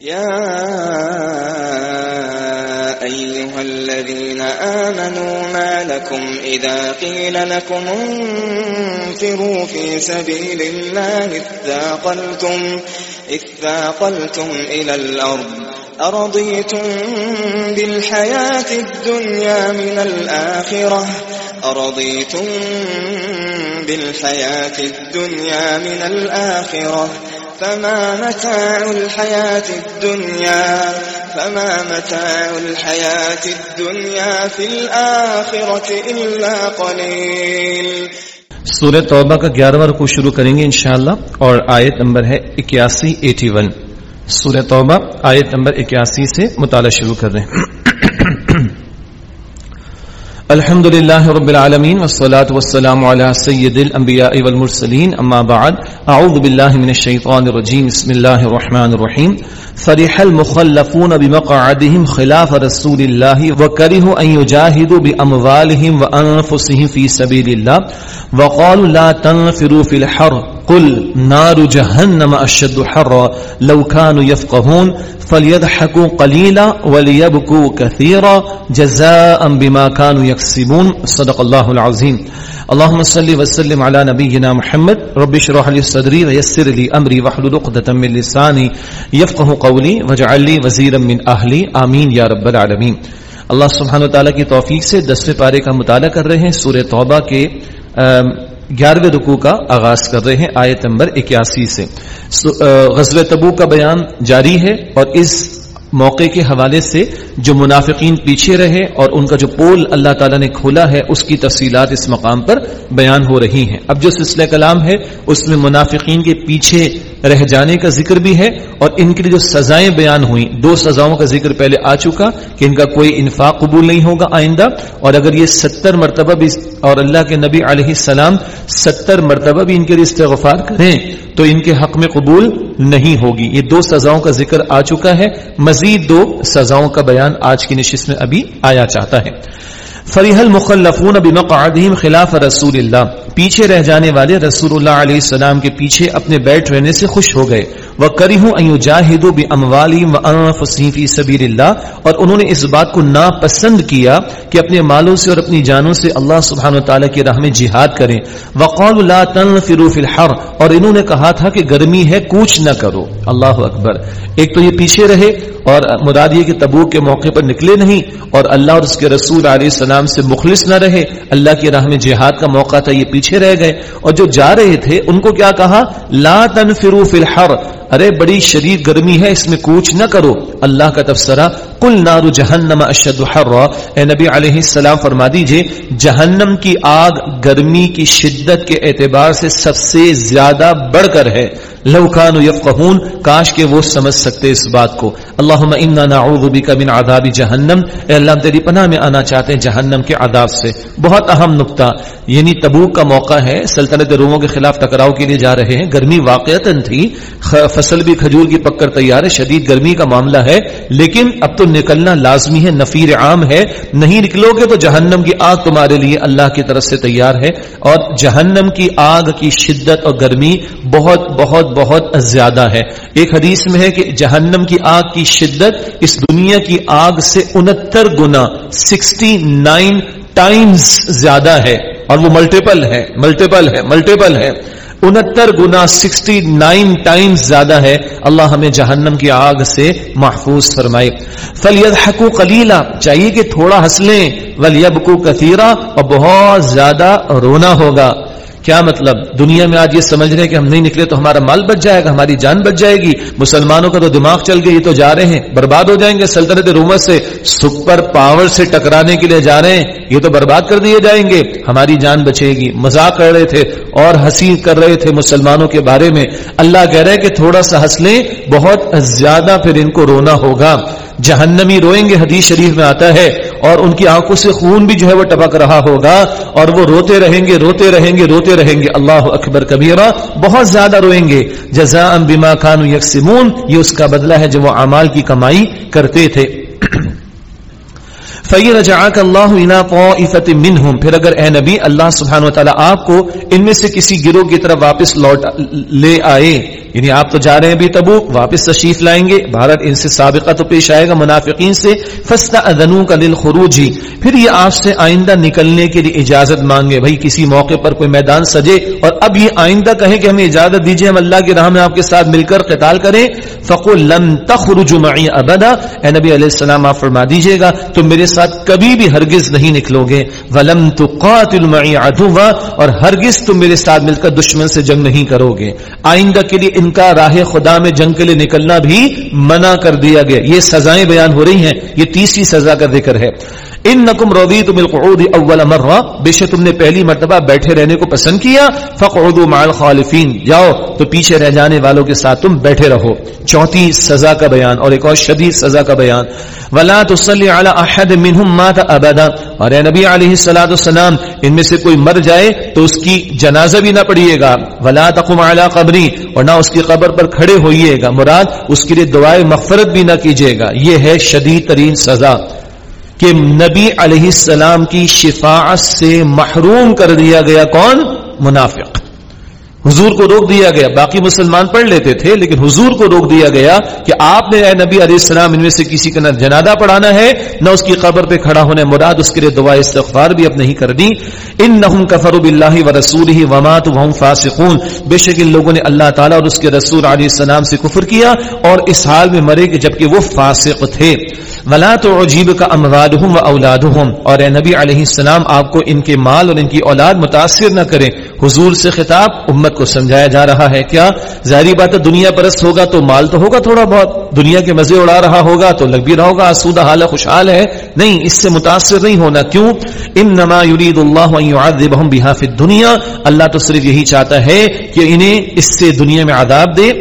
يا أيها الذين آمنوا ما لكم إذا قيل لكم انفروا في سبيل الله اثاقلتم, اثاقلتم إلى الأرض أرضيتم بالحياة الدنيا من الآخرة أرضيتم بالحياة الدنيا من الآخرة فما متاع الحياة الدنيا، فما متاع الحياة الدنيا في الآخرة إلا قليل. سورہ توبہ کا گیارہواں رکو شروع کریں گے انشاءاللہ، اور آیت نمبر ہے اکیاسی ایٹی ون۔ سورہ توبہ، آیت نمبر اکیاسی سے مطالعہ شروع کر رہے ہیں۔ الحمد لله رب العالمين والصلاة والسلام على سيد الأنبياء والمرسلين أما بعد أعوذ بالله من الشيطان الرجيم بسم الله الرحمن الرحيم فرح المخلفون بمقعدهم خلاف رسول الله وكرهوا أن يجاهدوا بأموالهم وأنفسهم في سبيل الله وقالوا لا تنفروا في الحر قل نار جهنم أشد حر لو كانوا يفقهون فليضحكوا قليلا وليبكوا كثيرا جزاء بما كانوا يكسبون صدق الله العظيم اللهم صل وسلم على نبينا محمد. رب اشرح لي صدري ويسر لي امري واحلل عقدة من لساني يفقهوا قولي واجعل لي وزيرا من اهلي امين يا رب العالمين اللہ سبحانہ وتعالی کی توفیق سے دسویں پارے کا مطالعہ کر رہے ہیں سورہ توبہ کے گیارہویں رکوع کا آغاز کر رہے ہیں، آیت نمبر اکیاسی سے۔ غزل تبو کا بیان جاری ہے اور اس موقع کے حوالے سے جو منافقین پیچھے رہے اور ان کا جو پول اللہ تعالیٰ نے کھولا ہے، اس کی تفصیلات اس مقام پر بیان ہو رہی ہیں۔ اب جو سلسلہ کلام ہے، اس میں منافقین کے پیچھے رہ جانے کا ذکر بھی ہے اور ان کے لیے جو سزائیں بیان ہوئی دو سزاؤں کا ذکر پہلے آ چکا کہ ان کا کوئی انفاق قبول نہیں ہوگا آئندہ اور اگر یہ ستر مرتبہ بھی اور اللہ کے نبی علیہ السلام ستر مرتبہ بھی ان کے لیے استغفار کریں، تو ان کے حق میں قبول نہیں ہوگی۔ یہ دو سزاؤں کا ذکر آ چکا ہے۔ مزید دو سزاؤں کا بیان آج کی نشست میں ابھی آیا چاہتا ہے۔ فریح المخلفون بمقعدهم خلاف رسول اللہ پیچھے رہ جانے والے رسول اللہ علیہ السلام کے پیچھے اپنے بیٹھ رہنے سے خوش ہو گئے۔ وہ کری ہوں جاہدو بھی اموالی فی سبیر اللہ اور انہوں نے اس بات کو ناپسند کیا کہ اپنے مالوں سے اور اپنی جانوں سے اللہ سبحانہ و تعالیٰ کی راہ میں جہاد کریں۔ وقال لا تنفروا فی الحر اور انہوں نے کہا تھا کہ گرمی ہے، کوچ نہ کرو۔ اللہ اکبر۔ ایک تو یہ پیچھے رہے اور مراد یہ کہ تبوک کے موقع پر نکلے نہیں اور اللہ اور اس کے رسول علیہ السلام سے مخلص نہ رہے۔ اللہ کی راہ میں جہاد کا موقع تھا، یہ پیچھے رہ گئے۔ اور جو جا رہے تھے، ان کو کیا کہا؟ لا تنفروا فی الحر ارے بڑی شدید گرمی ہے، اس میں کوچ نہ کرو۔ اللہ کا تبصرہ کل نار جہنم اشد حرا۔ اے نبی علیہ السلام، فرما دیجیے، جہنم کی آگ گرمی کی شدت کے اعتبار سے سب سے زیادہ بڑھ کر ہے۔ لو کانو یفقہون، کاش کہ وہ سمجھ سکتے اس بات کو۔ اللہم انا نعوذ بک من عذاب جہنم۔ اے اللہ تیری پناہ میں آنا چاہتے ہیں جہنم کے عذاب سے۔ بہت اہم نقطہ۔ یعنی تبوک کا موقع ہے، سلطنت روموں کے خلاف ٹکراؤ کے لیے جا رہے ہیں۔ گرمی واقعتا تھی فصل بھی کھجور کی پکر تیار ہے، شدید گرمی کا معاملہ ہے، لیکن اب تو نکلنا لازمی ہے، نفیر عام ہے۔ نہیں نکلو گے تو جہنم کی آگ تمہارے لیے اللہ کی طرف سے تیار ہے۔ اور جہنم کی آگ کی شدت اور گرمی بہت بہت بہت زیادہ ہے۔ ایک حدیث میں ہے کہ جہنم کی آگ کی شدت اس دنیا کی آگ سے انہتر گنا سکسٹی نائن ٹائمز زیادہ ہے۔ اور وہ ملٹیپل ہے ملٹیپل ہے ملٹیپل ہے۔ انہتر گنا سکسٹی نائن ٹائمز زیادہ ہے۔ اللہ ہمیں جہنم کی آگ سے محفوظ فرمائے۔ فلید حقو کلیلہ چاہیے کہ تھوڑا ہنس لیں ولیبکو کثیرہ اور بہت زیادہ رونا ہوگا۔ کیا مطلب؟ دنیا میں آج یہ سمجھ رہے ہیں کہ ہم نہیں نکلے تو ہمارا مال بچ جائے گا، ہماری جان بچ جائے گی۔ مسلمانوں کا تو دماغ چل گیا، یہ تو جا رہے ہیں۔ برباد ہو جائیں گے سلطنت رومر سے۔ سپر پاور سے ٹکرانے کے لیے جا رہے ہیں۔ یہ تو برباد کر دیے جائیں گے۔ ہماری جان بچے گی۔ مذاق کر رہے تھے۔ اور ہنسی کر رہے تھے مسلمانوں کے بارے میں۔ اللہ کہہ رہے کہ تھوڑا سا ہنس لیں، بہت زیادہ پھر ان کو رونا ہوگا۔ جہنمی روئیں گے، حدیث شریف میں آتا ہے۔ اور ان کی آنکھوں سے خون بھی جو ہے وہ ٹپک رہا ہوگا۔ اور وہ روتے رہیں گے، روتے رہیں گے، روتے رہیں گے۔ اللہ اکبر کبیرہ، بہت زیادہ روئیں گے۔ جزا بما کانو یکسمون یہ اس کا بدلہ ہے جو وہ اعمال کی کمائی کرتے تھے۔ فی رجعک اللہ الا طائفۃ منهم، پھر اگر اے نبی اللہ سبحانہ و تعالی آپ کو ان میں سے کسی گروہ کی طرف واپس لوٹ لے آئے یعنی آپ تو جا رہے ہیں ابھی تبوک، واپس تشریف لائیں گے بھارت ان سے سابقہ تو پیش آئے گا منافقین سے فستا ادنو کا دل خروجی پھر یہ آپ سے آئندہ نکلنے کے لیے اجازت مانگے، بھائی کسی موقع پر کوئی میدان سجے، اور اب یہ آئندہ کہیں کہ ہمیں اجازت دیجیے ہم اللہ کی راہ میں آپ کے ساتھ مل کر قتال کریں فقو لن تخرج معی ابدا اے نبی علیہ السلام آپ فرما دیجیے گا تم میرے ساتھ کبھی بھی ہرگز نہیں نکلو گے۔ ولم تقاتل معی عدوا اور ہرگز تم میرے ساتھ مل کر دشمن سے جنگ نہیں کرو گے۔ آئندہ کے لیے ان کا راہ خدا میں جنگ کے لیے نکلنا بھی منع کر دیا گیا۔ یہ سزائیں بیان ہو رہی ہیں۔ یہ تیسری سزا کا ذکر ہے۔ ان نقم روی تم القعود اول مرہ، بے شک تم نے پہلی مرتبہ بیٹھے رہنے کو پسند کیا، فقعدوا مع الخالفین، جاؤ تو پیچھے رہ جانے والوں کے ساتھ تم بیٹھے رہو۔ چوتھی سزا کا بیان، اور ایک اور شدید سزا کا بیان۔ ولا تصلی علی احد منهم مات ابدا اور اے نبی علیہ الصلوۃ والسلام، ان میں سے کوئی مر جائے تو اس کی جنازہ بھی نہ پڑھیے گا۔ ولا تقم علی قبری اور نہ اس کی قبر پر کھڑے ہوئیے گا۔ مراد، اس کے لیے دعائیں مغفرت بھی نہ کیجیے گا۔ یہ ہے شدید ترین سزا۔ کہ نبی علیہ السلام کی شفاعت سے محروم کر دیا گیا کون؟ منافق. حضور کو روک دیا گیا۔ باقی مسلمان پڑھ لیتے تھے، لیکن حضور کو روک دیا گیا کہ آپ نے اے نبی علیہ السلام ان میں سے کسی کا نہ جنادہ پڑھانا ہے، نہ اس کی قبر پہ کھڑا ہونے مراد اس کے لیے دعا استغفار بھی اب نہیں کر دی ان نہ کفر بلّہ و رسول ہی ومات وم فاسقون۔ بے شک ان لوگوں نے اللہ تعالیٰ اور اس کے رسول علیہ السلام سے کفر کیا اور اس حال میں مرے کہ جبکہ وہ فاسق تھے۔ ولا تو عجیب کا امواد ہوں و اولاد ہوں اور اے نبی علیہ السلام، آپ کو ان کے مال اور ان کی اولاد متاثر نہ کریں۔ حضور سے خطاب، امت کو سمجھایا جا رہا ہے۔ کیا ظاہری بات ہے دنیا پرست ہوگا تو مال تو ہوگا تھوڑا بہت؟ دنیا کے مزے اڑا رہا ہوگا تو لگ بھی رہا ہوگا، آسودہ حال خوشحال ہے۔ نہیں، اس سے متاثر نہیں ہونا۔ کیوں؟ ام نما یرید اللہ بحا فی دنیا اللہ تو صرف یہی چاہتا ہے کہ انہیں اس سے دنیا میں عذاب دے۔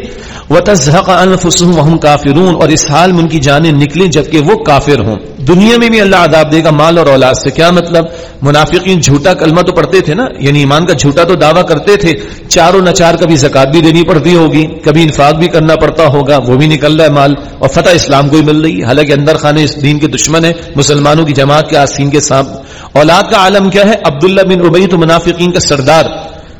وتزهق انفسهم وهم كافرون اور اس حال میں ان کی جانیں نکلیں جبکہ وہ کافر ہوں۔ دنیا میں بھی اللہ عذاب دے گا مال اور اولاد سے۔ کیا مطلب؟ منافقین جھوٹا کلمہ تو پڑھتے تھے نا؟ یعنی ایمان کا جھوٹا تو دعویٰ کرتے تھے۔ چاروں نچار کبھی زکات بھی دینی پڑتی ہوگی، کبھی انفاق بھی کرنا پڑتا ہوگا، وہ بھی نکل رہا ہے مال۔ اور فتح اسلام کو ہی مل رہی ہے۔ حالانکہ اندر خانے اس دین کے دشمن ہے مسلمانوں کی جماعت کے آسین کے ساتھ اولاد کا عالم کیا ہے؟ عبداللہ بن ابئی تو منافقین کا سردار۔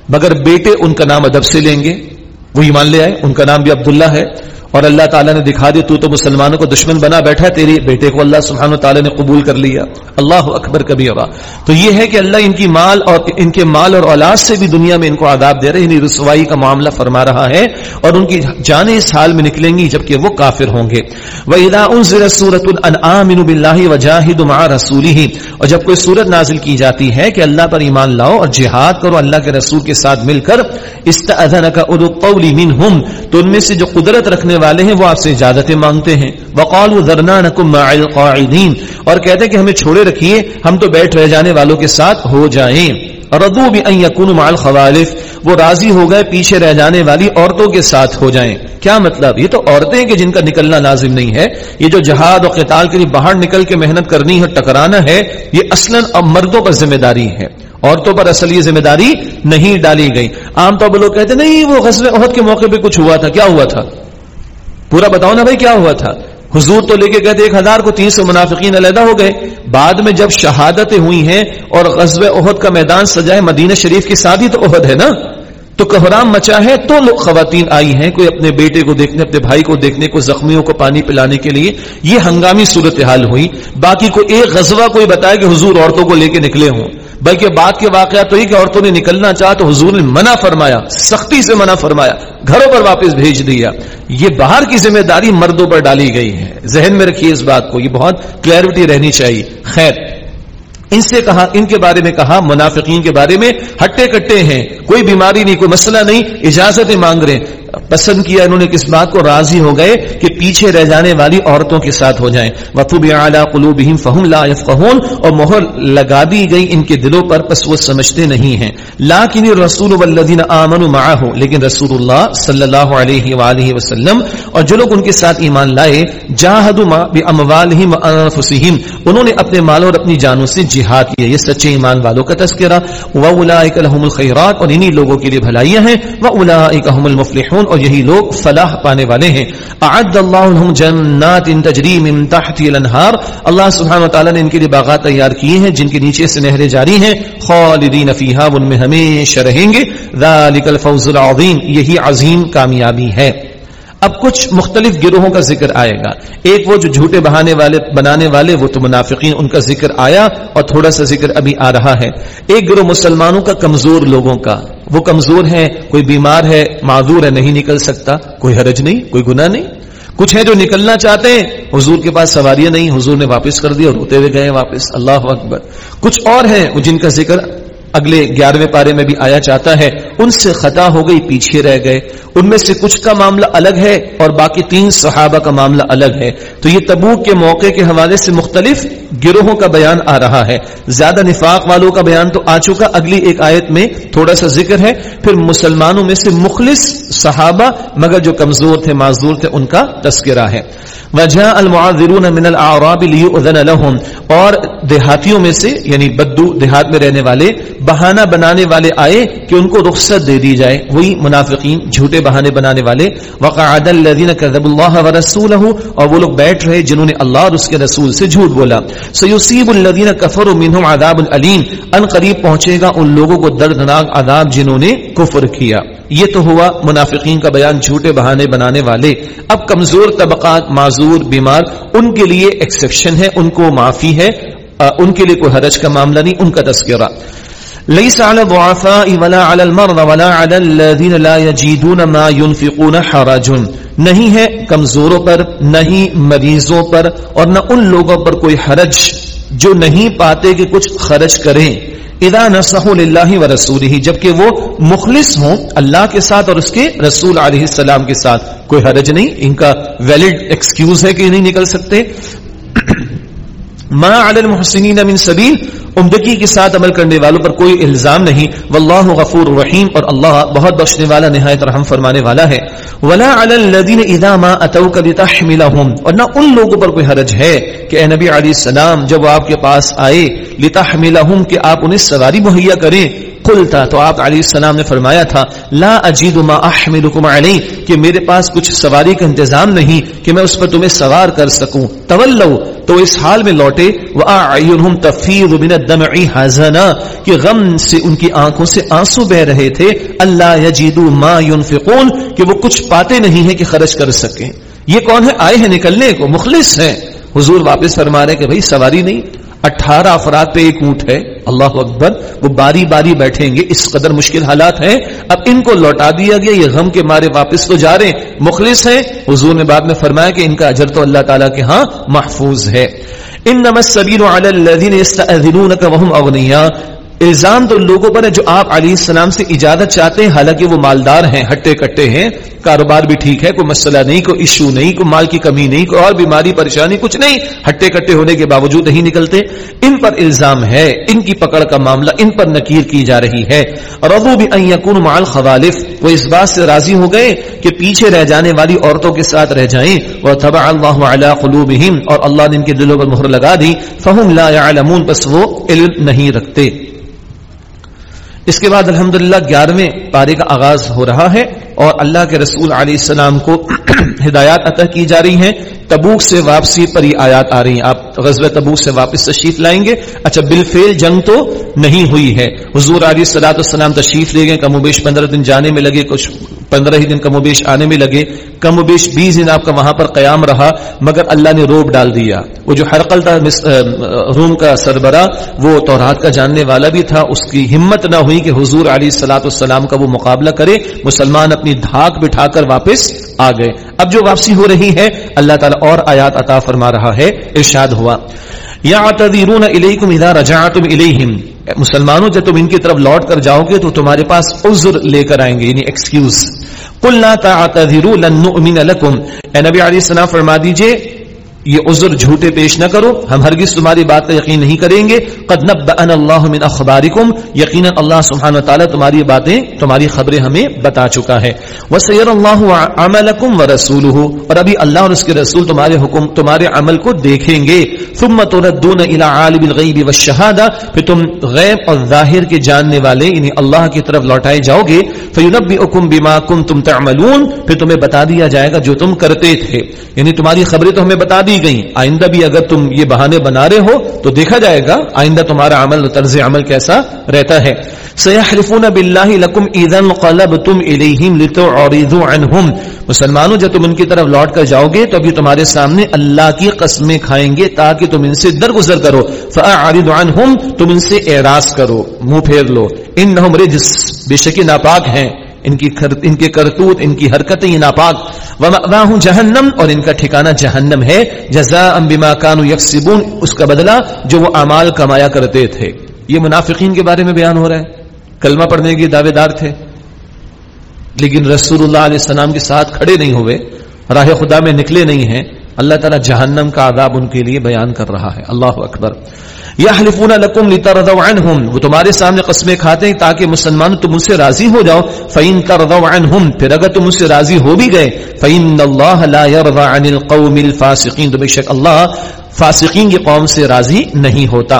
مگر بیٹے ان کا نام ادب سے لیں گے۔ وہ ایمان لے آئے ان کا نام بھی عبداللہ ہے اور اللہ تعالیٰ نے دکھا دی، تو تو مسلمانوں کو دشمن بنا بیٹھا ہے تیری بیٹے کو اللہ سبحانہ تعالیٰ نے قبول کر لیا۔ اللہ اکبر کبھی ہوا تو یہ ہے کہ اللہ ان کی مال اور ان کے مال اور اولاد سے بھی دنیا میں ان کو آداب دے رہے یعنی رسوائی کا معاملہ فرما رہا ہے اور ان کی جانیں اس حال میں نکلیں گی جبکہ وہ کافر ہوں گے۔ وہ ادا سورت العامن بلّہ وجاہد مع رسول ہی اور جب کوئی صورت نازل کی جاتی ہے کہ اللہ پر ایمان لاؤ اور جہاد کرو، اللہ کے رسول کے ساتھ مل کر استعذن کا ادو قولی منہم۔ تو ان میں سے جو قدرت رکھنے والے ہیں، وہ آپ سے اجازتیں مانگتے ہیں۔ وقال القاعدین اور کہتے ہیں کہ ہمیں چھوڑے رکھیے، ہم تو بیٹھ رہ جانے والوں کے ساتھ ہو جائیں۔ ردو بھی یقون مال خوالف وہ راضی ہو گئے پیچھے رہ جانے والی عورتوں کے ساتھ ہو جائیں۔ کیا مطلب؟ یہ تو عورتیں کہ جن کا نکلنا لازم نہیں ہے۔ یہ جو جہاد اور قتال کے لیے باہر نکل کے محنت کرنی ہے ٹکرانا ہے، یہ اصلا اب مردوں پر ذمہ داری ہے۔ عورتوں پر اصل یہ ذمہ داری نہیں ڈالی گئی۔ عام طور پر لوگ کہتے نہیں، وہ غزل عہد کے موقع پہ کچھ ہوا تھا۔ کیا ہوا تھا؟ پورا بتاؤ نا بھائی کیا ہوا تھا؟ حضور تو لے کے گئے تھے ایک ہزار کو تین سو منافقین علیحدہ ہو گئے۔ بعد میں جب شہادتیں ہوئی ہیں اور غزب عہد کا میدان سجائے مدینہ شریف کی ساتھ ہی تو عہد ہے نا؟ تو کہرام مچا ہے، تو خواتین آئی ہیں کوئی اپنے بیٹے کو دیکھنے، اپنے بھائی کو دیکھنے کو زخمیوں کو پانی پلانے کے لیے یہ ہنگامی صورتحال ہوئی۔ باقی کو ایک غزوہ کوئی بتایا کہ حضور عورتوں کو لے کے نکلے ہوں۔ بلکہ بات کے واقعات تو یہ کہ عورتوں نے نکلنا چاہا تو حضور نے منع فرمایا، سختی سے منع فرمایا، گھروں پر واپس بھیج دیا۔ یہ باہر کی ذمہ داری مردوں پر ڈالی گئی ہے۔ ذہن میں رکھیے اس بات کو، یہ بہت کلیئرٹی رہنی چاہیے۔ خیر۔ ان سے کہا، ان کے بارے میں کہا، منافقین کے بارے میں ہٹے کٹے ہیں، کوئی بیماری نہیں، کوئی مسئلہ نہیں، اجازتیں مانگ رہے ہیں۔ پسند کیا، انہوں نے کس بات کو راضی ہو گئے کہ پیچھے رہ جانے والی عورتوں کے ساتھ ہو جائیں۔ وطب اعلیٰ قلوبہم فہم لا یفقہون اور مہر لگا دی گئی ان کے دلوں پر، پس وہ سمجھتے نہیں ہیں۔ لیکن رسول والذین آمنوا معه، لیکن رسول اللہ صلی اللہ علیہ وآلہ وسلم اور جو لوگ ان کے ساتھ ایمان لائے، جاہدوا باموالہم وانفسہم انہوں نے اپنے مال اور اپنی جانوں سے جہاد کیا۔ یہ سچے ایمان والوں کا تذکرہ۔ واولئک لهم الخیرات اور انہی لوگوں کے لیے بھلائیاں ہیں۔ واولئک هم المفلحون۔ المفلحون اور یہی لوگ فلاح پانے والے ہیں۔ اعد اللہ لهم جنات تجری من تحت الانہار۔ اللہ سبحانہ وتعالی نے ان کے لیے باغات تیار کیے ہیں، جن کے نیچے سے نہریں جاری ہیں۔ خالدین فیہا ان میں ہمیشہ رہیں گے۔ ذالک الفوز العظیم، یہی عظیم کامیابی ہے۔ اب کچھ مختلف گروہوں کا ذکر آئے گا۔ ایک وہ جو جھوٹے بہانے والے، بنانے والے، وہ تو منافقین، ان کا ذکر آیا اور تھوڑا سا ذکر ابھی آ رہا ہے۔ ایک گروہ مسلمانوں کا، کمزور لوگوں کا۔ وہ کمزور ہے کوئی بیمار ہے، معذور ہے، نہیں نکل سکتا۔ کوئی حرج نہیں، کوئی گناہ نہیں۔ کچھ ہے جو نکلنا چاہتے ہیں، حضور کے پاس سواریاں نہیں، حضور نے واپس کر دیا اور روتے ہوئے گئے واپس۔ اللہ اکبر۔ کچھ اور ہیں، جن کا ذکر اگلے گیارہویں پارے میں بھی آیا چاہتا ہے۔ ان سے خطا ہو گئی، پیچھے رہ گئے۔ ان میں سے کچھ کا معاملہ الگ ہے اور باقی تین صحابہ کا معاملہ الگ ہے۔ تو یہ تبوک کے موقع کے حوالے سے مختلف گروہوں کا بیان آ رہا ہے۔ زیادہ نفاق والوں کا بیان تو آ چکا۔ اگلی ایک آیت میں تھوڑا سا ذکر ہے۔ پھر مسلمانوں میں سے مخلص صحابہ، مگر جو کمزور تھے، معذور تھے، ان کا تذکرہ ہے۔ وجہ المعذرون من الاعراب لیؤذن لهم، اور دیہاتیوں میں سے یعنی بدو دیہات میں رہنے والے، بہانہ بنانے والے آئے کہ ان کو رخصت دے دی جائے۔ وہی منافقین، جھوٹے بہانے بنانے والے۔ وقعد الذين كذبوا الله ورسوله اور وہ لوگ بیٹھ رہے جنہوں نے اللہ اور اس کے رسول سے جھوٹ بولا۔ سیصيب الذين كفروا منهم عذاب الیم ان قریب پہنچے گا ان لوگوں کو دردناک عذاب جنہوں نے کفر کیا۔ یہ تو ہوا منافقین۔ کا بیان جھوٹے بہانے بنانے والے، اب کمزور طبقات، معذور، بیمار، ان کے لیے ایکسیپشن ہے، ان کو معافی ہے ان کے لیے کوئی حرج کا معاملہ نہیں، ان کا تذکرہ۔ ليس على الضعفاء ولا على المرضى ولا على الذين لا يجدون ما ينفقون حرج. نہیں ہے کمزوروں پر، نہیں مریضوں پر، اور نہ ان لوگوں پر کوئی حرج جو نہیں پاتے کہ کچھ خرچ کریں۔ ادا نسح اللہ و رسول ہی جبکہ وہ مخلص ہوں اللہ کے ساتھ اور اس کے رسول علیہ السلام کے ساتھ۔ کوئی حرج نہیں، ان کا ویلڈ ایکسکیوز ہے کہ نہیں نکل سکتے۔ ما علی المحسنین من سبیل عمدگی کے ساتھ عمل کرنے والوں پر کوئی الزام نہیں۔ واللہ غفور رحیم اور اللہ بہت بخشنے والا، نہایت رحم فرمانے والا ہے۔ ولا علی الذین اذا ما اتوک لتحملهم اور نہ ان لوگوں پر کوئی حرج ہے کہ اے نبی علیہ السلام، جب وہ آپ کے پاس آئے، لتحملهم کہ آپ انہیں سواری مہیا کریں۔ قلتا تو آپ علیہ السلام نے فرمایا تھا، لا اجید ما احملکم علی، کہ میرے پاس کچھ سواری کا انتظام نہیں، کہ میں اس پر تمہیں سوار کر سکوں۔ تولو تو اس حال میں لوٹے واعینہم تفیض من الدمع حزنا، کہ غم سے ان کی آنکھوں سے آنسو بہ رہے تھے۔ اللہ یجیدو ما ينفقون، کہ وہ کچھ پاتے نہیں ہیں کہ خرچ کر سکیں۔ یہ کون ہے؟ آئے ہیں نکلنے کو، مخلص ہیں۔ حضور واپس فرما رہے کہ بھائی سواری نہیں۔ اٹھارہ افراد پہ ایک اونٹ ہے، اللہ اکبر، وہ باری باری بیٹھیں گے، اس قدر مشکل حالات ہیں۔ اب ان کو لوٹا دیا گیا، یہ غم کے مارے واپس تو جا رہے مخلص ہیں۔ حضور نے بعد میں فرمایا کہ ان کا اجر تو اللہ تعالیٰ کے ہاں محفوظ ہے۔ ان نمس سبیر الزام تو لوگوں پر ہے جو آپ علیہ السلام سے اجازت چاہتے ہیں، حالانکہ وہ مالدار ہیں، ہٹے کٹے ہیں، کاروبار بھی ٹھیک ہے، کوئی مسئلہ نہیں، کوئی ایشو نہیں، کوئی مال کی کمی نہیں، کوئی اور بیماری، پریشانی، کچھ نہیں، ہٹے کٹے ہونے کے باوجود نہیں نکلتے۔ ان پر الزام ہے، ان کی پکڑ کا معاملہ، ان پر نکیر کی جا رہی ہے۔ اور ابو بھی یقون مال خوالف وہ اس بات سے راضی ہو گئے کہ پیچھے رہ جانے والی عورتوں کے ساتھ رہ جائیں۔ وہ تبا اللہ علیہ قلوبہم اور اللہ نے ان کے دلوں پر مہر لگا دی۔ فہم لا يعلمون، بس وہ علم نہیں رکھتے۔ اس کے بعد الحمدللہ گیارہویں پارے کا آغاز ہو رہا ہے۔ اور اللہ کے رسول علیہ السلام کو ہدایات عطا کی جا رہی ہیں۔ تبوک سے واپسی پر یہ آیات آ رہی ہیں۔ آپ غزب تبوک سے واپس تشریف لائیں گے۔ اچھا بالفعل جنگ تو نہیں ہوئی ہے۔ حضور علیہ السلاۃ السلام تشریف لے گئے، کم و بیش پندرہ دن جانے میں لگے، کچھ پندرہ ہی دن کم و بیش آنے میں لگے۔ کم و بیش بیس دن آپ کا وہاں پر قیام رہا، مگر اللہ نے روب ڈال دیا۔ وہ جو حرقل تھا روم کا سربراہ، وہ تورات کا جاننے والا بھی تھا۔ اس کی ہمت نہ ہوئی کہ حضور علیہ السلاۃ السلام کا وہ مقابلہ کرے۔ مسلمان اپنی اپنی دھاک بٹھا کر واپس آ گئے۔ اب جو واپسی ہو رہی ہے، اللہ تعالیٰ اور آیات عطا فرما رہا ہے، ارشاد ہوا۔ یا تدیرون الیکم اذا رجعتم الیہم۔ مسلمانوں، جب تم ان کی طرف لوٹ کر جاؤ گے، تو تمہارے پاس عذر لے کر آئیں گے یعنی ایکسکیوز قلنا تعتذروا، لن نؤمن لكم اے نبی علیہ السلام، فرما دیجیے یہ عذر جھوٹے پیش نہ کرو، ہم ہرگز تمہاری بات کا یقین نہیں کریں گے۔ قد نبأنا اللہ من اخبارکم، یقینا اللہ سبحانہ وتعالی تمہاری باتیں، تمہاری خبریں ہمیں بتا چکا ہے۔ وسیر اللہ عملکم ورسولہ اور ابھی اللہ اور اس کے رسول تمہارے حکم، تمہارے عمل کو دیکھیں گے۔ ثم تردون الى عالم الغیب والشہادہ پھر تم غیب اور ظاہر کے جاننے والے یعنی اللہ کی طرف لوٹائے جاؤ گے۔ فینبئکم بما کنتم تعملون، پھر تمہیں بتا دیا جائے گا جو تم کرتے تھے۔ یعنی تمہاری خبریں تو ہمیں بتا دی گئی آئندہ بھی اگر تم یہ بہانے بنا رہے ہو تو دیکھا جائے گا، آئندہ تمہارا عمل طرز عمل کیسا رہتا ہے۔ سیحلفون باللہ لکم اذا قلبتم الیہم لتعرضوا عنہم مسلمانوں، جب تم ان کی طرف لوٹ کر جاؤ گے تو ابھی تمہارے سامنے اللہ کی قسمیں کھائیں گے تاکہ تم ان سے درگزر کرو۔ فاعرض عنہم تم ان سے اعراض کرو۔ منہ پھیر لو۔ انہم رجس، بے شک ناپاک ہیں۔ ان کی ان کے کرتوت، ان کی حرکتیں ناپاک۔ ومأواہم جہنم اور ان کا ٹھکانہ جہنم ہے۔ جزاء بما كانوا يكسبون، اس کا بدلہ جو وہ اعمال کمایا کرتے تھے۔ یہ منافقین کے بارے میں بیان ہو رہا ہے۔ کلمہ پڑھنے کے دعوے دار تھے۔ لیکن رسول اللہ علیہ السلام کے ساتھ کھڑے نہیں ہوئے۔ راہ خدا میں نکلے نہیں ہیں۔ اللہ تعالیٰ جہنم کا عذاب ان کے لیے بیان کر رہا ہے۔ اللہ اکبر۔ یا حلفون لکم لترضوا عنہم۔ وہ تمہارے سامنے قسمیں کھاتے ہیں تاکہ مسلمان تم ان سے راضی ہو جاؤ۔ فین ترضوا عنہم پھر اگر تم ان سے راضی ہو بھی گئے۔ فین اللہ لا يرضى عن القوم الفاسقین تو بے شک اللہ فاسقین کی قوم سے راضی نہیں ہوتا۔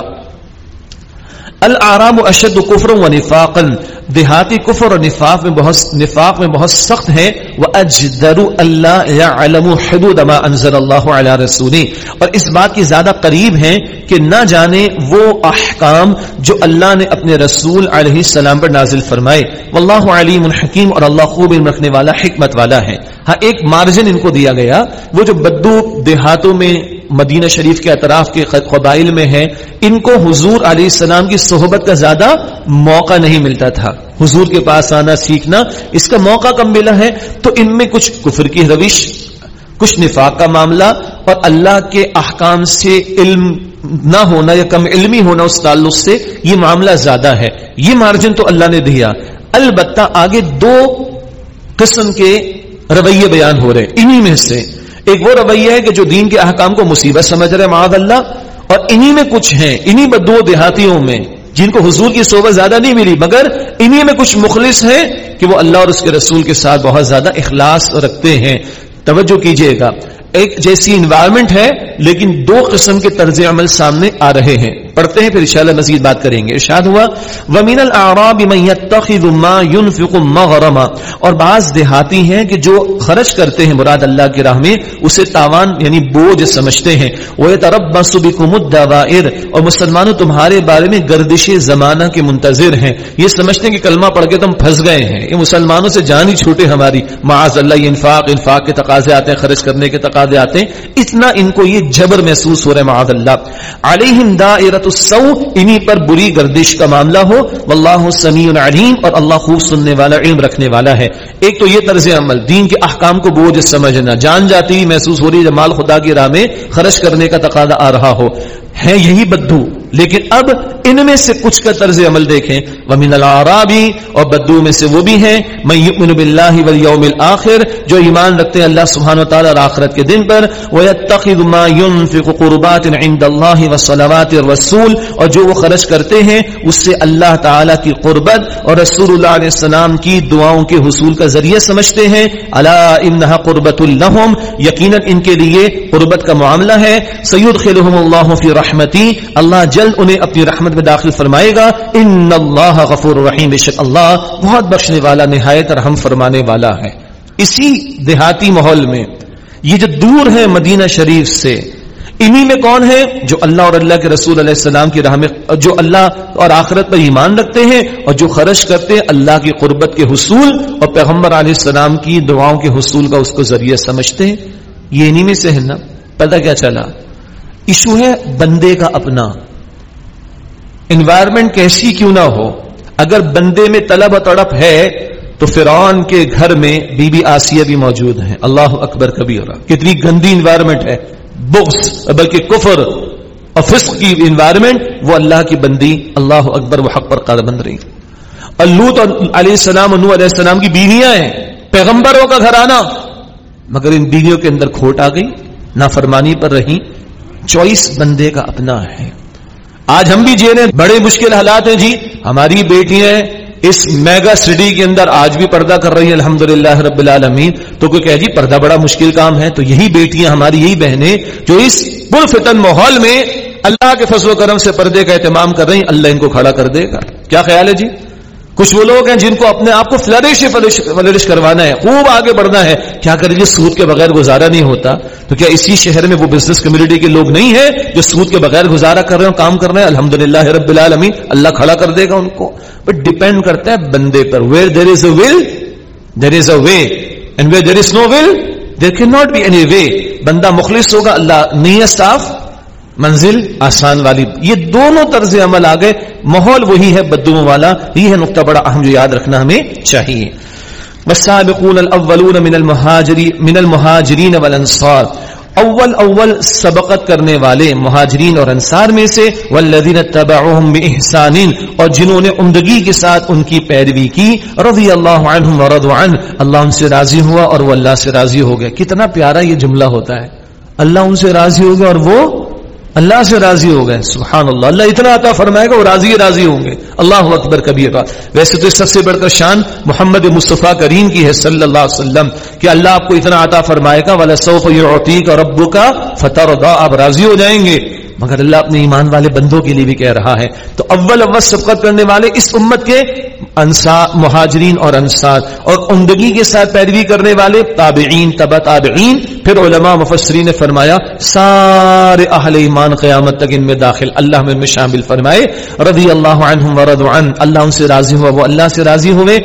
العراب اشد کفر و نفاقا دیہاتی کفر اور نفاق میں بہت نفاق میں بہت سخت ہے. وہ اجدر اللہ يعلم حدود ما انزل اللہ علی رسولی. اور اس بات کی زیادہ قریب ہیں کہ نہ جانے وہ احکام جو اللہ نے اپنے رسول علیہ السلام پر نازل فرمائے. واللہ علیم الحکیم اور اللہ خوب علم رکھنے والا، حکمت والا ہے. ہاں ایک مارجن ان کو دیا گیا، وہ جو بدو دیہاتوں میں مدینہ شریف کے اطراف کے قبائل میں ہیں، ان کو حضور علیہ السلام کی صحبت کا زیادہ موقع نہیں ملتا تھا۔ حضور کے پاس آنا، سیکھنا، اس کا موقع کم ملا ہے۔ تو ان میں کچھ کفر کی روش، کچھ نفاق کا معاملہ اور اللہ کے احکام سے علم نہ ہونا یا کم علمی ہونا اس تعلق سے یہ معاملہ زیادہ ہے۔ یہ مارجن تو اللہ نے دیا۔ البتہ آگے دو قسم کے رویے بیان ہو رہے انہی میں سے ایک وہ رویہ ہے کہ جو دین کے احکام کو مصیبت سمجھ رہے معاذ اللہ، اور انہی میں کچھ ہیں، انہی بدو دیہاتیوں میں، جن کو حضور کی صحبت زیادہ نہیں ملی، مگر انہی میں کچھ مخلص ہیں کہ وہ اللہ اور اس کے رسول کے ساتھ بہت زیادہ اخلاص رکھتے ہیں۔ توجہ کیجیے گا۔ ایک جیسی انوائرمنٹ ہے، لیکن دو قسم کے طرز عمل سامنے آ رہے ہیں۔ پڑھتے ہیں، پھر انشاءاللہ مزید بات کریں گے۔ ارشاد ہوا، ومن الاعراب من يتخذ ما ينفق مغرما۔ اور بعض دیہاتی ہیں کہ جو خرچ کرتے ہیں مراد اللہ کی راہ میں، اسے تاوان یعنی بوجھ سمجھتے ہیں۔ وہ ويتربص بكم الدوائر۔ اور مسلمانوں تمہارے بارے میں گردش زمانہ کے منتظر ہیں۔ یہ سمجھتے ہیں کہ کلمہ پڑھ کے تم پھنس گئے ہیں۔ یہ مسلمانوں سے جان ہی چھوٹے ہماری۔ معاذ اللہ، یہ انفاق انفاق کے تقاضے آتے ہیں، خرچ کرنے کے تقاضے آتے ہیں۔ اتنا ان کو یہ جبر محسوس ہو رہا ہے، معاذ اللہ۔ علیہم دائرۃ السو انہی پر بری گردش کا معاملہ ہو۔ واللہ سمیع علیم اور اللہ خوب سننے والا، علم رکھنے والا ہے۔ ایک تو یہ طرز عمل، دین کے احکام کو بوجھ سمجھنا جان جاتی ہوئی محسوس ہو رہی ہے جب مال خدا کی راہ میں خرچ کرنے کا تقاضا آ رہا ہو۔ ہے یہی بدھو لیکن اب ان میں سے کچھ کا طرز عمل دیکھیں۔ ومن العرابی اور بدو میں سے وہ بھی ہیں۔ من یؤمن باللہ والیوم الاخر جو ایمان رکھتے ہیں اللہ سبحانہ وتعالی اور آخرت کے دن پر۔ ويتخذ ما ينفق قربات عند الله والصلوات الرسول، اور جو وہ خرچ کرتے ہیں، اس سے اللہ تعالی کی قربت اور رسول اللہ علیہ السلام کی دعاؤں کے حصول کا ذریعہ سمجھتے ہیں۔ الا انها قربت لهم، یقینا ان کے لیے قربت کا معاملہ ہے۔ سيدخلهم الله في رحمتي اللہ جلد انہیں اپنی رحمت میں داخل فرمائے گا۔ ان اللہ غفور رحیم، بے شک اللہ بہت بخشنے والا، نہایت رحم فرمانے والا ہے۔ اسی دیہاتی ماحول میں، یہ جو دور ہے مدینہ شریف سے، انہی میں کون ہے جو اللہ اور اللہ کے رسول علیہ السلام کی راہ میں جو اللہ اور آخرت پر ایمان رکھتے ہیں اور جو خرچ کرتے ہیں اللہ کی قربت کے حصول اور پیغمبر علیہ السلام کی دعاؤں کے حصول کا اس کو ذریعہ سمجھتے ہیں؟ یہ انہی میں سے ہے نا؟ پتہ کیا چلا؟ ایشو ہے بندے کا اپنا۔ انوائرمنٹ کیسی کیوں نہ ہو، اگر بندے میں طلب و تڑپ ہے، تو فرعون کے گھر میں بی بی آسیہ بھی موجود ہیں۔ اللہ اکبر کبھی ہو رہا کتنی گندی انوائرمنٹ ہے۔ بغض، بلکہ کفر اور فسق کی انوائرمنٹ وہ اللہ کی بندی، اللہ اکبر وہ حق پر قدم بند رہی اللوت علیہ السلام نو علیہ السلام کی بیویاں ہیں۔ پیغمبروں کا گھر آنا مگر ان بیویوں کے اندر کھوٹ آ گئی، نافرمانی پر رہی۔ چوائس بندے کا اپنا ہے۔ آج ہم بھی جی رہے بڑے مشکل حالات ہیں جی۔ ہماری بیٹیاں اس میگا سٹی کے اندر آج بھی پردہ کر رہی ہیں الحمد رب العالمین۔ تو کوئی کہ جی پردہ بڑا مشکل کام ہے، تو یہی بیٹیاں، ہماری یہی بہنیں جو اس پرفتن ماحول میں اللہ کے فضل و کرم سے پردے کا اہتمام کر رہی ہیں، اللہ ان کو کھڑا کر دے گا۔ کیا خیال ہے جی؟ کچھ وہ لوگ ہیں جن کو اپنے آپ کو فلرش فلرش کروانا ہے، خوب آگے بڑھنا ہے۔ کیا کریں جی سود کے بغیر گزارا نہیں ہوتا؟ تو کیا اسی شہر میں وہ بزنس کمیونٹی کے لوگ نہیں ہیں جو سود کے بغیر گزارا کر رہے ہیں کام کر رہے ہیں؟ الحمد للہ رب العالمین، اللہ کھڑا کر دے گا ان کو۔ بٹ ڈپینڈ کرتا ہے بندے پر۔ Where there is a will there is a way and where there is no will there can not be any way بندہ مخلص ہوگا، اللہ نہیں ہے صاف منزل آسان والی، یہ دونوں طرز عمل آ گئے ماحول وہی ہے بدو والا، یہ ہے نقطہ بڑا اہم جو یاد رکھنا ہمیں چاہیے۔ والسابقون الاولون من المهاجرين من المهاجرين والانصار اول اول سبقت کرنے والے مہاجرین اور انصار میں سے والذین تبعوهم باحسان اور جنہوں نے عمدگی کے ساتھ ان کی پیروی کی، رضی اللہ عنہم ورضوا عنه اللہ ان سے راضی ہوا اور وہ اللہ سے راضی ہو گیا کتنا پیارا یہ جملہ ہوتا ہے۔ اللہ ان سے راضی ہو گیا اور وہ اللہ سے راضی ہو گئے، سبحان اللہ۔ اللہ اتنا عطا فرمائے گا وہ راضی راضی ہوں گے۔ اللہ اکبر کبھی کا ویسے تو سب سے بڑھ کر شان محمد مصطفیٰ کریم کی ہے صلی اللہ علیہ وسلم کہ اللہ آپ کو اتنا عطا فرمائے گا والا سوف عطیق اور ابو کا فتح آپ راضی ہو جائیں گے۔ مگر اللہ اپنے ایمان والے بندوں کے لیے بھی کہہ رہا ہے۔ تو اول اول سبقت کرنے والے اس امت کے انصار، مہاجرین اور انصار اور عمدگی کے ساتھ پیروی کرنے والے تابعین تبا تابعین پھر علماء مفسرین نے فرمایا، سارے اہل ایمان قیامت تک ان میں داخل، اللہ میں شامل فرمائے، رضی اللہ عنہم ورضوا عن اللہ ان سے راضی ہوا، وہ اللہ سے راضی ہوئے۔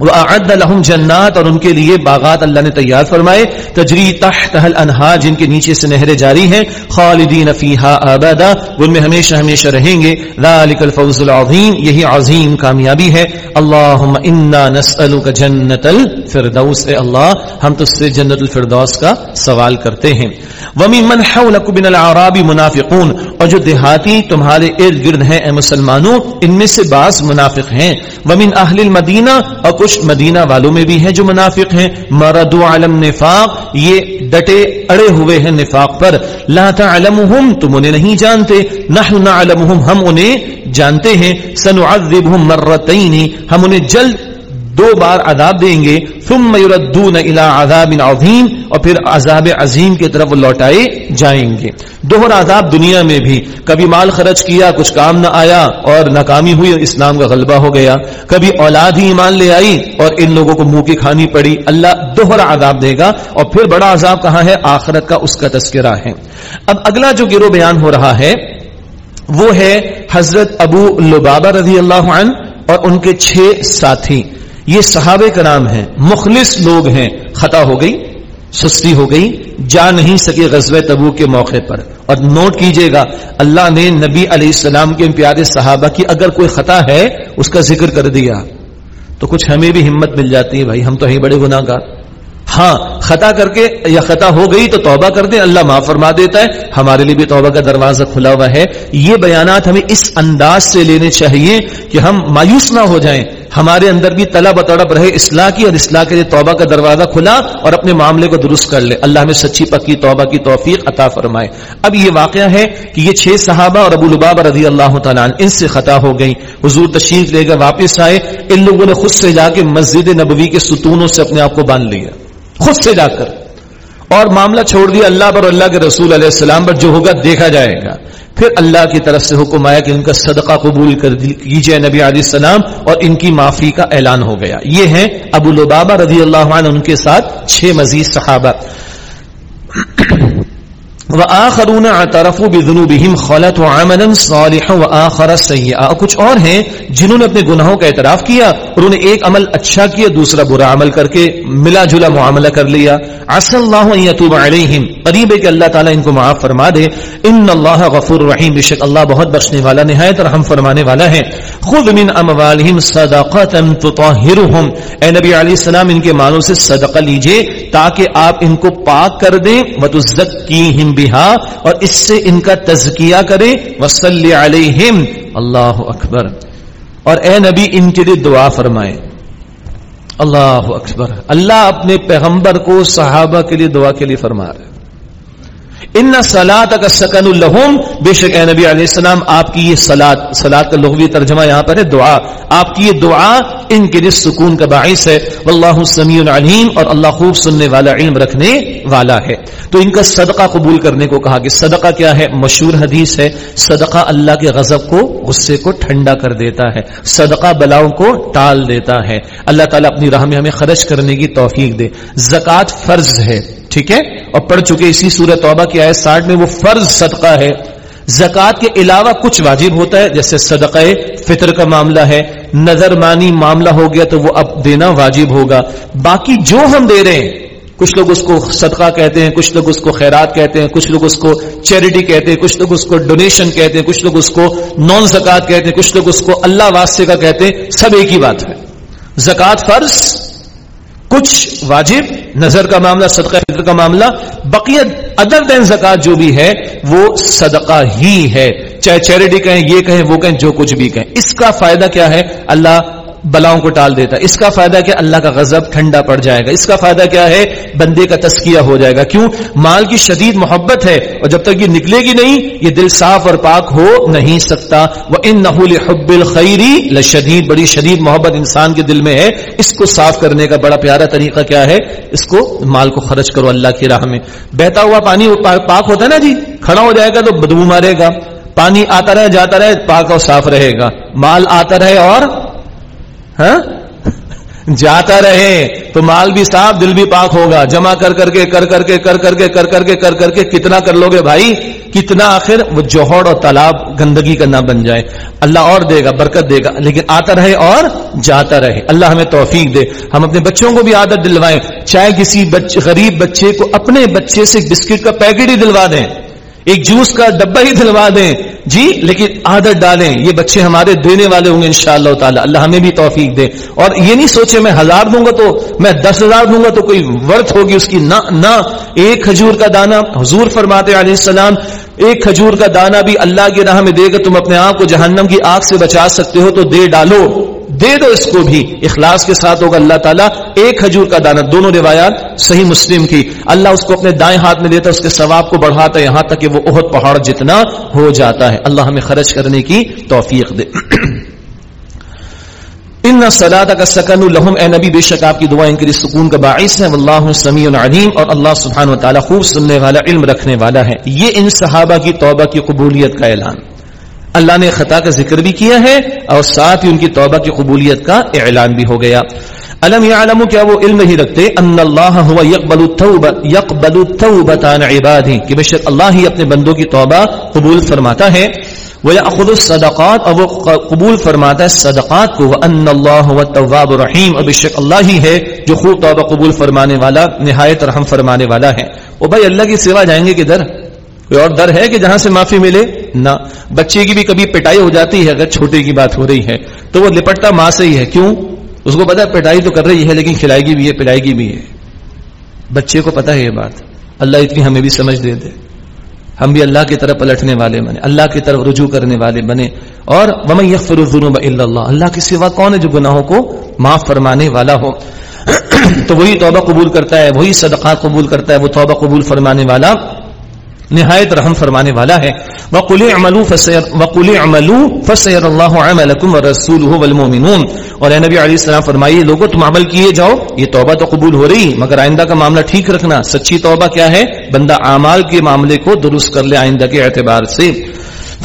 وَأَعَدَّ لَهُمْ جنات اور ان کے لیے باغات اللہ نے تیار فرمائے۔ تجری تحت انہار جن کے نیچے سے نہریں جاری ہیں۔ خالدین فیہا آبادا ان میں ہمیشہ ہمیشہ رہیں گے۔ ذالک الفوز العظیم یہی عظیم کامیابی ہے۔ اللہم انا نسألک جنت الفردوس، اے اللہ، ہم تو سے جنت الفردوس کا سوال کرتے ہیں۔ ومی من حولک من العراب منافقون، اور جو دیہاتی تمہارے ارد گرد ہیں اے مسلمانوں، ان میں سے بعض منافق ہیں۔ ومن اہل المدینہ اور کچھ مدینہ والوں میں بھی ہیں جو منافق ہیں۔ مرد عالم نفاق یہ ڈٹے اڑے ہوئے ہیں نفاق پر۔ لا تعلمهم، تم انہیں نہیں جانتے۔ نحن نعلمهم، ہم انہیں جانتے ہیں۔ سنعذبهم مرتين، ہم انہیں جلد دو بار عذاب دیں گے۔ ثم يردون الى عذاب عظیم اور پھر عذاب عظیم کی طرف لوٹائے جائیں گے۔ دوہر عذاب دنیا میں بھی۔ کبھی مال خرچ کیا، کچھ کام نہ آیا اور ناکامی ہوئی، اسلام کا غلبہ ہو گیا۔ کبھی اولاد ہی ایمان لے آئی اور ان لوگوں کو منہ کی کھانی پڑی۔ اللہ دوہرا عذاب دے گا اور پھر بڑا عذاب کہاں ہے؟ آخرت کا اس کا تذکرہ ہے۔ اب اگلا جو گروہ بیان ہو رہا ہے، وہ ہے حضرت ابو لبابا رضی اللہ عنہ اور ان کے چھ ساتھی۔ یہ صحابہ کا نام ہے مخلص لوگ ہیں۔ خطا ہو گئی، سستی ہو گئی، جا نہیں سکے غزب تبو کے موقع پر۔ اور نوٹ کیجیے گا، اللہ نے نبی علیہ السلام کے پیارے صحابہ کی اگر کوئی خطا ہے، اس کا ذکر کر دیا۔ تو کچھ ہمیں بھی ہمت مل جاتی ہے بھائی، ہم تو ہی بڑے گناہ گار۔ ہاں خطا کر کے یا خطا ہو گئی تو توبہ کر دیں، اللہ معاف فرما دیتا ہے۔ ہمارے لیے بھی توبہ کا دروازہ کھلا ہوا ہے۔ یہ بیانات ہمیں اس انداز سے لینے چاہیے کہ ہم مایوس نہ ہو جائیں۔ ہمارے اندر بھی طلب تڑپ رہے اصلاح کی اور اصلاح کے لیے توبہ کا دروازہ کھلا اور اپنے معاملے کو درست کر لے۔ اللہ ہمیں سچی، پکی توبہ کی توفیق عطا فرمائے۔ اب یہ واقعہ ہے کہ یہ چھ صحابہ اور ابو لباب رضی اللہ تعالیٰ ان سے خطا ہو گئی حضور تشریف لے کر واپس آئے۔ ان لوگوں نے خود سے جا کے مسجد نبوی کے ستونوں سے اپنے آپ کو باندھ لیا۔ خود سے جا کر۔ اور معاملہ چھوڑ دیا اللہ پر اللہ کے رسول علیہ السلام پر، جو ہوگا دیکھا جائے گا۔ پھر اللہ کی طرف سے حکم آیا کہ ان کا صدقہ قبول کر کیجیے نبی علیہ السلام، اور ان کی معافی کا اعلان ہو گیا۔ یہ ہیں ابو لبابہ رضی اللہ عنہ، ان کے ساتھ چھ مزید صحابہ۔ وآخرون اعترفوا بذنوبهم خلط عملا صالحا واخر سيئا کچھ اور ہیں جنہوں نے اپنے گناہوں کا اعتراف کیا اور انہیں ایک عمل اچھا کیا، دوسرا برا عمل کر کے ملا جلا معاملہ کر لیا۔ عسى الله ان يتوب عليهم قریب ہے کہ اللہ تعالی ان کو معاف فرما دے۔ ان اللہ غفور رحیم۔ بے اللہ بہت بخشنے والا، نہایت رحم فرمانے والا ہے۔ خذ من اموالهم صدقه تطهرهم اے نبی علیہ السلام، ان کے مالوں سے صدقہ لیجیے تاکہ آپ ان کو پاک کر دیں۔ وتزکیہم بہا اور اس سے ان کا تزکیہ کرے وسلی علیہم اللہ اکبر۔ اور اے نبی، ان کے لیے دعا فرمائے اللہ اکبر۔ اللہ اپنے پیغمبر کو صحابہ کے لیے دعا کے لیے فرما رہے ان سلاد کا سکن الحم بے شک اے نبی علیہ السلام، آپ کی یہ سلاد سلاد کا لغوی ترجمہ یہاں پر ہے دعا۔ آپ کی یہ دعا ان کے لیے سکون کا باعث ہے۔ واللہ سمیع علیم اور اللہ خوب سننے والا، علم رکھنے والا ہے۔ تو ان کا صدقہ قبول کرنے کو کہا کہ صدقہ کیا ہے؟ مشہور حدیث ہے، صدقہ اللہ کے غضب کو، غصے کو ٹھنڈا کر دیتا ہے۔ صدقہ بلاؤں کو ٹال دیتا ہے۔ اللہ تعالیٰ اپنی راہ میں ہمیں خرچ کرنے کی توفیق دے۔ زکوٰۃ فرض ہے، ٹھیک ہے؟ اور پڑھ چکے اسی سورت توبہ کی آئے ساٹھ میں وہ فرض صدقہ ہے۔ زکوٰۃ کے علاوہ کچھ واجب ہوتا ہے، جیسے صدقہ فطر کا معاملہ ہے، نظر مانی معاملہ ہو گیا تو وہ اب دینا واجب ہوگا۔ باقی جو ہم دے رہے ہیں، کچھ لوگ اس کو صدقہ کہتے ہیں، کچھ لوگ اس کو خیرات کہتے ہیں، کچھ لوگ اس کو چیریٹی کہتے ہیں، کچھ لوگ اس کو ڈونیشن کہتے ہیں، کچھ لوگ اس کو نان زکات کہتے ہیں، کچھ لوگ اس کو اللہ واسطے کا کہتے ہیں، سب ایک ہی بات ہے۔ زکات فرض کچھ واجب، نظر کا معاملہ، صدقہ فطر کا معاملہ، بقیہ ادر دین زکات جو بھی ہے، وہ صدقہ ہی ہے۔ چاہے چیریٹی کہیں، یہ کہیں، وہ کہیں، جو کچھ بھی کہیں۔ اس کا فائدہ کیا ہے؟ اللہ بلاؤں کو ٹال دیتا ہے۔ اس کا فائدہ کیا؟ اللہ کا غضب ٹھنڈا پڑ جائے گا۔ اس کا فائدہ کیا ہے؟ بندے کا تسکیہ ہو جائے گا۔ کیوں؟ مال کی شدید محبت ہے اور جب تک یہ نکلے گی نہیں، یہ دل صاف اور پاک ہو نہیں سکتا۔ وہ ان نحول حب الخیری لشدید بڑی شدید محبت انسان کے دل میں ہے۔ اس کو صاف کرنے کا بڑا پیارا طریقہ کیا ہے؟ اس کو مال کو خرچ کرو اللہ کی راہ میں۔ بہتا ہوا پانی پاک ہوتا ہے نا جی؟ کھڑا ہو جائے گا تو بدبو مارے گا۔ پانی آتا رہے، جاتا رہے، پاک اور صاف رہے گا۔ مال آتا رہے اور ہاں؟ جاتا رہے تو مال بھی صاف، دل بھی پاک ہوگا۔ جمع کر کر کے، کر کر کے، کر کر کے، کر کر کے، کر کر کے کتنا کر لو گے بھائی؟ کتنا آخر وہ جوہر اور تالاب گندگی کا نہ بن جائے۔ اللہ اور دے گا، برکت دے گا، لیکن آتا رہے اور جاتا رہے۔ اللہ ہمیں توفیق دے۔ ہم اپنے بچوں کو بھی عادت دلوائیں۔ چاہے کسی غریب بچے کو اپنے بچے سے بسکٹ کا پیکٹ ہی دلوا دیں۔ ایک جوس کا ڈبا ہی دلوا دیں۔ جی لیکن عادت ڈالیں۔ یہ بچے ہمارے دینے والے ہوں گے انشاءاللہ تعالی۔ اللہ ہمیں بھی توفیق دے۔ اور یہ نہیں سوچے میں ہزار دوں گا تو میں دس ہزار دوں گا تو کوئی ورت ہوگی اس کی۔ نہ نہ۔ ایک کھجور کا دانا حضور فرماتے علیہ السلام، ایک کھجور کا دانا بھی اللہ کی راہ میں دے گا، تم اپنے آپ کو جہنم کی آگ سے بچا سکتے ہو تو دے ڈالو۔ دے دو اس کو بھی۔ اخلاص کے ساتھ ہوگا اللہ تعالیٰ۔ ایک کھجور کا دانا دونوں روایات صحیح مسلم کی۔ اللہ اس کو اپنے دائیں ہاتھ میں دیتا اس کے ثواب کو بڑھاتا ہے۔ یہاں تک کہ وہ اہد پہاڑ جتنا ہو جاتا ہے۔ اللہ ہمیں خرچ کرنے کی توفیق دے۔ ان سلاد کا سکن الحم اے نبی، بے شک آپ کی دعائیں کے لیے سکون کا باعث ہے۔ اللہ سمیع علیم۔ اور اللہ سبحانہ و تعالیٰ خوب سننے والا، علم رکھنے والا ہے۔ یہ ان صحابہ کی توبہ کی قبولیت کا اعلان۔ اللہ نے خطا کا ذکر بھی کیا ہے اور ساتھ ہی ان کی توبہ کی قبولیت کا اعلان بھی ہو گیا۔ علم یعلم کیا وہ علم ہی رکھتے؟ ان اللہ هو يقبل التوبہ يقبل التوبہ عن عباده۔ کہ بے شک اللہ ہی اپنے بندوں کی توبہ قبول فرماتا ہے۔ وہ ويأخذ الصدقات اور وہ قبول فرماتا ہے صدقات کو۔ وان اللہ هو التواب الرحیم اور بے شک اللہ ہی ہے جو خوب توبہ قبول فرمانے والا، نہایت رحم فرمانے والا ہے۔ وہ بھائی اللہ کی سوا جائیں گے کدھر کوئی اور در ہے کہ جہاں سے معافی ملے؟ نہ، بچے کی بھی کبھی پٹائی ہو جاتی ہے اگر چھوٹے کی بات ہو رہی ہے، تو وہ لپٹتا ماں سے ہی ہے۔ کیوں؟ اس کو پتا پٹائی تو کر رہی ہے، لیکن کھلائے گی بھی ہے پلائے گی بھی ہے۔ بچے کو پتا ہے یہ بات۔ اللہ اتنی ہمیں بھی سمجھ دے دے۔ ہم بھی اللہ کی طرف پلٹنے والے بنے، اللہ کی طرف رجوع کرنے والے بنے۔ اور یغفر الذنوب الا اللہ اللہ کے سوا کون ہے جو گناہوں کو معاف فرمانے والا ہو؟ تو وہی توبہ قبول کرتا ہے، وہی صدقات قبول کرتا ہے، وہ توبہ قبول فرمانے والا نہایت رحم فرمانے والا ہے۔ وقل عملو فسير، وقل عملو والمؤمنون۔ اور اے نبی علیہ السلام، فرمائیے، لوگوں، تم عمل کیے جاؤ، یہ توبہ تو قبول ہو رہی، مگر آئندہ کا معاملہ ٹھیک رکھنا، سچی توبہ کیا ہے؟ بندہ اعمال کے معاملے کو درست کر لے آئندہ کے اعتبار سے۔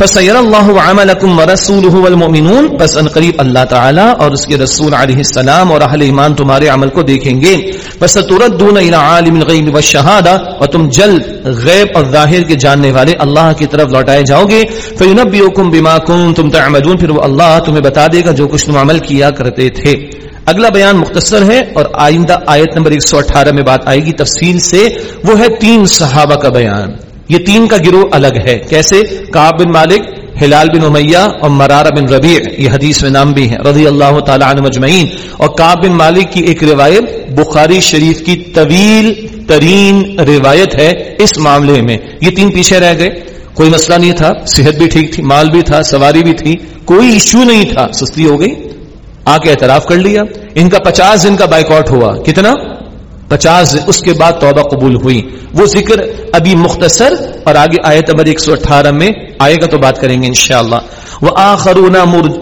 فسیر اللہ عملکم ورسولہ والمؤمنون، پس ان قریب اللہ تعالی اور اس کے رسول علیہ السلام اور اہل ایمان تمہارے عمل کو دیکھیں گے۔ پس تردون الى عالم الغیب والشہادہ، اور تم جلد، غیب اور ظاہر کے جاننے والے اللہ کی طرف لوٹائے جاؤ گے۔ فینبئکم بما کنتم تعملون، پھر وہ اللہ تمہیں بتا دے گا جو کچھ تم عمل کیا کرتے تھے۔ اگلا بیان مختصر ہے اور آئندہ آیت نمبر 118 میں بات آئے گی تفصیل سے، وہ ہے تین صحابہ کا بیان۔ یہ تین کا گروہ الگ ہے۔ کیسے؟ کاب بن مالک، ہلال بن امیہ اور مرارہ بن ربیع، یہ حدیث میں نام بھی ہے رضی اللہ تعالی عنہ مجمعین اور کاب بن مالک کی ایک روایت، بخاری شریف کی طویل ترین روایت ہے اس معاملے میں۔ یہ تین پیچھے رہ گئے۔ کوئی مسئلہ نہیں تھا، صحت بھی ٹھیک تھی، مال بھی تھا، سواری بھی تھی، کوئی ایشو نہیں تھا۔ سستی ہو گئی۔ آ کے اعتراف کر لیا۔ ان کا پچاس دن کا بائک آؤٹ ہوا۔ کتنا؟ پچاس اس کے بعد توبہ قبول ہوئی۔ وہ ذکر ابھی مختصر اور آگے آیت نمبر ایک سو اٹھارہ میں آئے گا تو بات کریں گے انشاءاللہ۔ وآخرون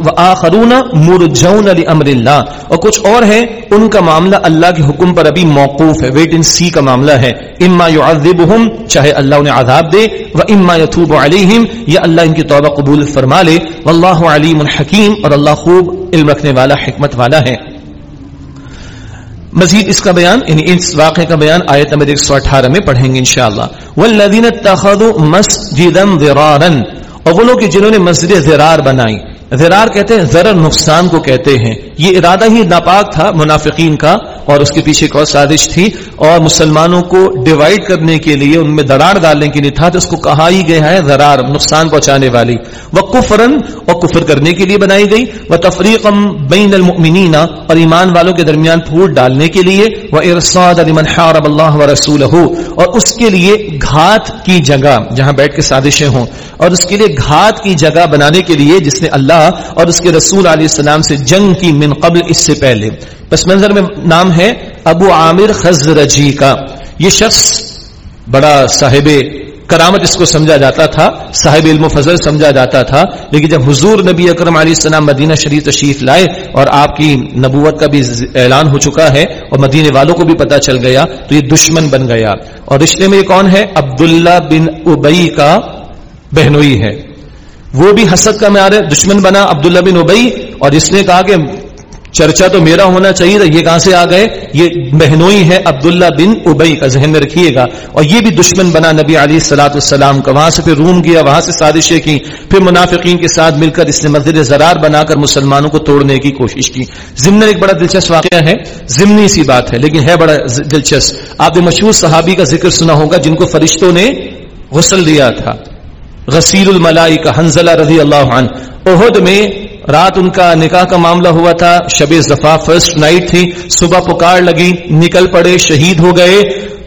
وآخرون مرجون لامر اللہ۔ اور کچھ اور ہیں، ان کا معاملہ اللہ کے حکم پر ابھی موقوف ہے۔ ویٹ ان سی کا معاملہ ہے۔ اما يعذبهم چاہے اللہ انہیں عذاب دے۔ و اما يتوب علیہم یا اللہ ان کی توبہ قبول فرما لے۔ واللہ علیم حکیم اور اللہ خوب علم رکھنے والا، حکمت والا ہے۔ مزید اس کا بیان یعنی اس واقعے کا بیان آیت نمبر 118 میں پڑھیں گے انشاءاللہ۔ والذین اتخذوا مسجدا ضرارا اور وہ لوگ جنہوں نے مسجد زرار بنائی زرار کہتے ہیں ضرر نقصان کو کہتے ہیں۔ یہ ارادہ ہی ناپاک تھا منافقین کا اور اس کے پیچھے ایک اور سازش تھی اور مسلمانوں کو ڈیوائڈ کرنے کے لیے ان میں دراڑ ڈالنے کے لیے تھا تو اس کو کہا ہی گیا ہے زرار نقصان پہنچانے والی۔ وہ کفرن اور کفر کرنے کے لیے بنائی گئی۔ وہ تفریق بین المؤمنین اور ایمان والوں کے درمیان پھوٹ ڈالنے کے لیے۔ وہ ارساد علیمن حارب اللہ و رسول اور اس کے لیے گھات کی جگہ، جہاں بیٹھ کے سازشیں ہوں۔ اور اس کے لیے گھات کی جگہ بنانے کے لیے جس نے اللہ اور اس کے رسول علیہ السلام سے جنگ کی من من قبل اس سے پہلے۔ پس منظر میں نام ہے ابو عامر خزرجی کا۔ یہ شخص بڑا صاحب کرامت اس کو سمجھا جاتا تھا، صاحب علم و فضل سمجھا جاتا تھا، لیکن جب حضور نبی اکرم علیہ السلام مدینہ شریف تشریف لائے اور آپ کی نبوت کا بھی اعلان ہو چکا ہے اور مدینے والوں کو بھی پتا چل گیا، تو یہ دشمن بن گیا۔ اور رشتے میں یہ کون ہے؟ عبداللہ بن ابئی کا بہنوئی ہے۔ وہ بھی حسد کا معیار ہے، دشمن بنا عبداللہ بن ابئی اور اس نے کہا کہ چرچا تو میرا ہونا چاہیے تھا، یہ کہاں سے آ گئے؟ یہ بہنوئی ہے عبداللہ بن ابئی کا ذہن میں رکھیے گا۔ اور یہ بھی دشمن بنا نبی علی سلاۃ السلام کا۔ وہاں سے پھر روم گیا، وہاں سے سازشیں کی پھر منافقین کے ساتھ مل کر اس نے مسجد زرار بنا کر مسلمانوں کو توڑنے کی کوشش کی۔ ضمن ایک بڑا دلچسپ واقعہ ہے۔ ضمنی سی بات ہے، لیکن ہے بڑا دلچسپ۔ آپ نے مشہور صحابی کا ذکر سنا ہوگا جن کو فرشتوں نے غسل دیا تھا۔ غسیل الملائی کا حنزلہ رضی اللہ عنہ۔ عہد میں رات ان کا نکاح کا معاملہ ہوا تھا۔ شب زفا فرسٹ نائٹ تھی۔ صبح پکار لگی، نکل پڑے، شہید ہو گئے۔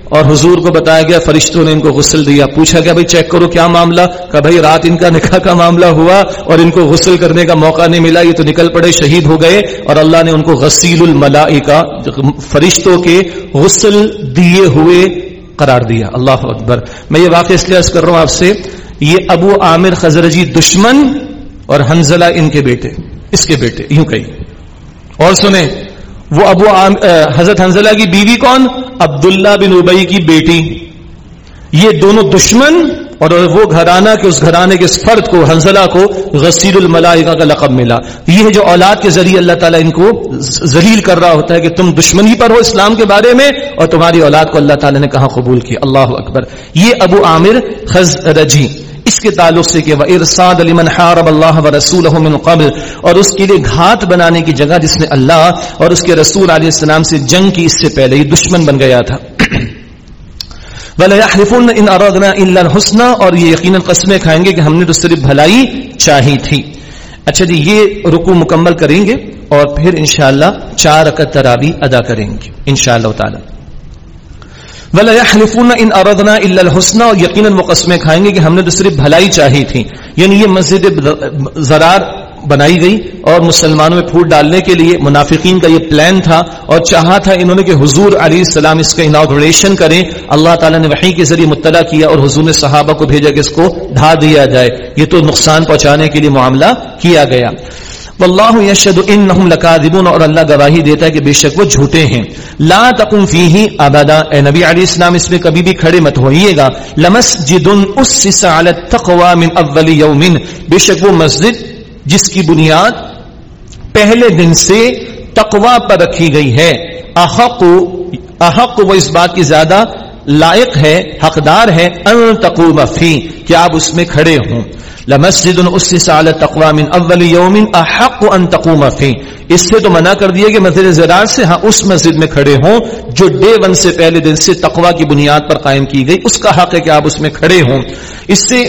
اور حضور کو بتایا گیا، فرشتوں نے ان کو غسل دیا۔ پوچھا گیا، بھائی چیک کرو کیا معاملہ؟ کہ بھائی رات ان کا نکاح کا معاملہ ہوا اور ان کو غسل کرنے کا موقع نہیں ملا، یہ تو نکل پڑے، شہید ہو گئے۔ اور اللہ نے ان کو غسیل الملائی کا فرشتوں کے غسل دیے ہوئے قرار دیا۔ اللہ اکبر۔ میں یہ واقعہ اس لیے کر رہا ہوں آپ سے، یہ ابو عامر خزرجی دشمن اور حنزلہ ان کے بیٹے، اس کے بیٹے، یوں کہی۔ اور سنیں، وہ ابو حضرت حنزلہ کی بیوی کون؟ عبداللہ بن ابئی کی بیٹی۔ یہ دونوں دشمن اور وہ گھرانہ کے اس گھرانے کے اس فرد کو، حنزلہ کو غسیل الملائکہ کا لقب ملا۔ یہ جو اولاد کے ذریعے اللہ تعالیٰ ان کو ذلیل کر رہا ہوتا ہے کہ تم دشمنی پر ہو اسلام کے بارے میں اور تمہاری اولاد کو اللہ تعالیٰ نے کہاں قبول کیا؟ اللہ اکبر۔ یہ ابو عامر خز رجی اس کے تعلق سے کہ وہ ارساد علی حارب اللہ و رسول من قبل اور اس کے لیے گھات بنانے کی جگہ جس نے اللہ اور اس کے رسول علیہ السلام سے جنگ کی اس سے پہلے یہ دشمن بن گیا تھا۔ وَلَيَحْلِفُنَّ إِنْ أَرَادْنَا إِلَّا الْحُسْنَى اور یہ یقیناً قسمیں کھائیں گے کہ ہم نے تو صرف بھلائی چاہی تھی۔ اچھا جی یہ رکو مکمل کریں گے اور پھر انشاءاللہ چار رکعت تراوی ادا کریں گے، انشاءاللہ تعالی۔ وَلَيَحْلِفُنَّ إِنْ أَرَادْنَا إِلَّا الْحُسْنَى اور یقیناً وہ قسمیں کھائیں گے کہ ہم نے تو صرف بھلائی چاہی تھی۔ یعنی یہ مسجد زرار بنائی گئی اور مسلمانوں میں پھوٹ ڈالنے کے لیے منافقین کا یہ پلان تھا اور چاہا تھا انہوں نے کہ حضور علیہ السلام اس کا اناگریشن کریں۔ اللہ تعالیٰ نے وحی کے ذریعے مطلع کیا اور حضور نے صحابہ کو بھیجا کہ اس کو ڈھا دیا جائے۔ یہ تو نقصان پہنچانے کے لیے معاملہ کیا گیا۔ واللہ یشهد انہم لکاذبون اور اللہ گواہی دیتا ہے کہ بے شک وہ جھوٹے ہیں۔ لا تقم فیہ ابدا۔ اے نبی علیہ السلام، اس میں کبھی بھی کھڑے مت ہوئیے گا۔ لمسجد اسس علی التقوى من اول یوم بے شک وہ مسجد جس کی بنیاد پہلے دن سے تقوا پر رکھی گئی ہے۔ احق احق وہ اس بات کی زیادہ لائق ہے، حقدار ہے، ان تقوم فی، کہ آپ اس میں کھڑے ہوں۔ لمسجد اسس علی تقوا من اول یوم احق ان تقوم فی۔ اس سے تو منع کر دیا کہ مسجد زرار سے ہاں اس مسجد میں کھڑے ہوں، جو ڈے ون سے پہلے دن سے تقوا کی بنیاد پر قائم کی گئی۔ اس کا حق ہے کہ آپ اس میں کھڑے ہوں۔ اس سے